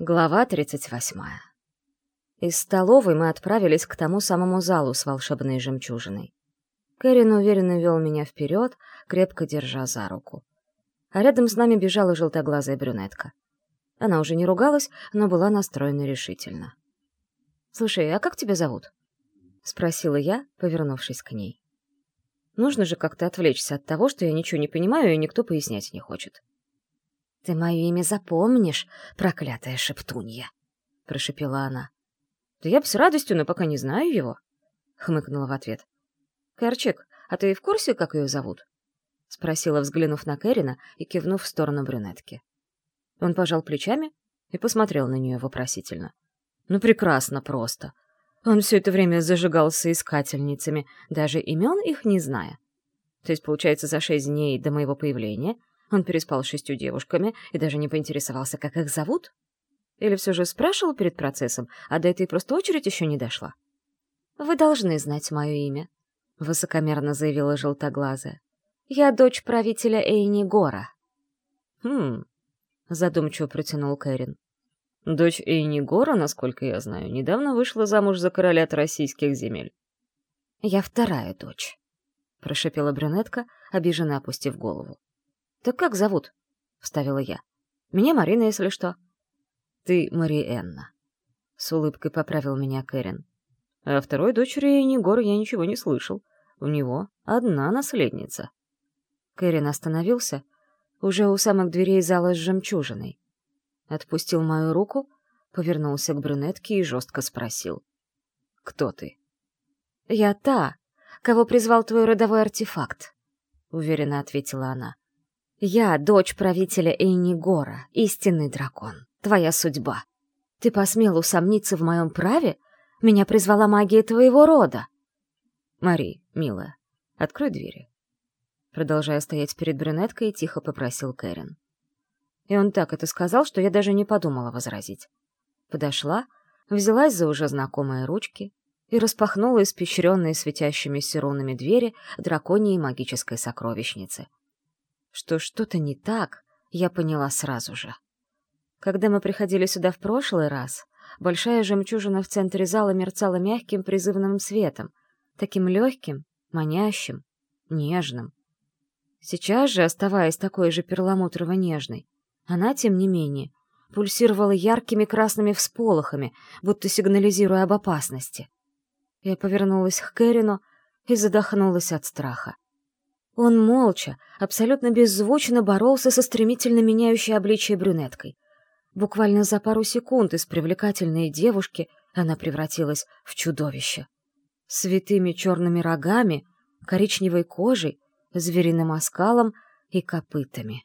Глава 38. Из столовой мы отправились к тому самому залу с волшебной жемчужиной. Кэрин уверенно вел меня вперед, крепко держа за руку. А рядом с нами бежала желтоглазая брюнетка. Она уже не ругалась, но была настроена решительно. «Слушай, а как тебя зовут?» — спросила я, повернувшись к ней. Нужно же как-то отвлечься от того, что я ничего не понимаю и никто пояснять не хочет. «Ты мое имя запомнишь, проклятая шептунья!» — прошепела она. «Да я бы с радостью, но пока не знаю его», — хмыкнула в ответ. «Кэрчик, а ты в курсе, как ее зовут?» — спросила, взглянув на Кэрина и кивнув в сторону брюнетки. Он пожал плечами и посмотрел на нее вопросительно. «Ну, прекрасно просто. Он все это время зажигался искательницами, даже имен их не зная. То есть, получается, за шесть дней до моего появления он переспал с шестью девушками и даже не поинтересовался, как их зовут? Или все же спрашивал перед процессом, а до этой просто очередь еще не дошла? «Вы должны знать мое имя», — высокомерно заявила желтоглазая. «Я дочь правителя Эйни Гора». «Хм...» — задумчиво протянул Кэрин. «Дочь Эйни Гора, насколько я знаю, недавно вышла замуж за короля от российских земель». «Я вторая дочь», — прошепела брюнетка, обиженно опустив голову. «Так как зовут?» — вставила я. «Меня Марина, если что». «Ты Мариэнна», — с улыбкой поправил меня Кэрин. «О второй дочери Егора я ничего не слышал. У него одна наследница». Кэрин остановился уже у самых дверей зала с жемчужиной. Отпустил мою руку, повернулся к брюнетке и жестко спросил. «Кто ты?» «Я та, кого призвал твой родовой артефакт», — уверенно ответила она. Я дочь правителя Эйнигора, истинный дракон. Твоя судьба. Ты посмел усомниться в моем праве? Меня призвала магия твоего рода. Мари, милая, открой двери. Продолжая стоять перед брюнеткой, тихо попросил Кэрин. И он так это сказал, что я даже не подумала возразить. Подошла, взялась за уже знакомые ручки и распахнула испещренные светящимися рунами двери драконьей магической сокровищницы — что что-то не так, я поняла сразу же. Когда мы приходили сюда в прошлый раз, большая жемчужина в центре зала мерцала мягким призывным светом, таким легким, манящим, нежным. Сейчас же, оставаясь такой же перламутрово-нежной, она, тем не менее, пульсировала яркими красными всполохами, будто сигнализируя об опасности. Я повернулась к Кэрину и задохнулась от страха. Он молча, абсолютно беззвучно боролся со стремительно меняющей обличье брюнеткой. Буквально за пару секунд из привлекательной девушки она превратилась в чудовище. С витыми черными рогами, коричневой кожей, звериным оскалом и копытами.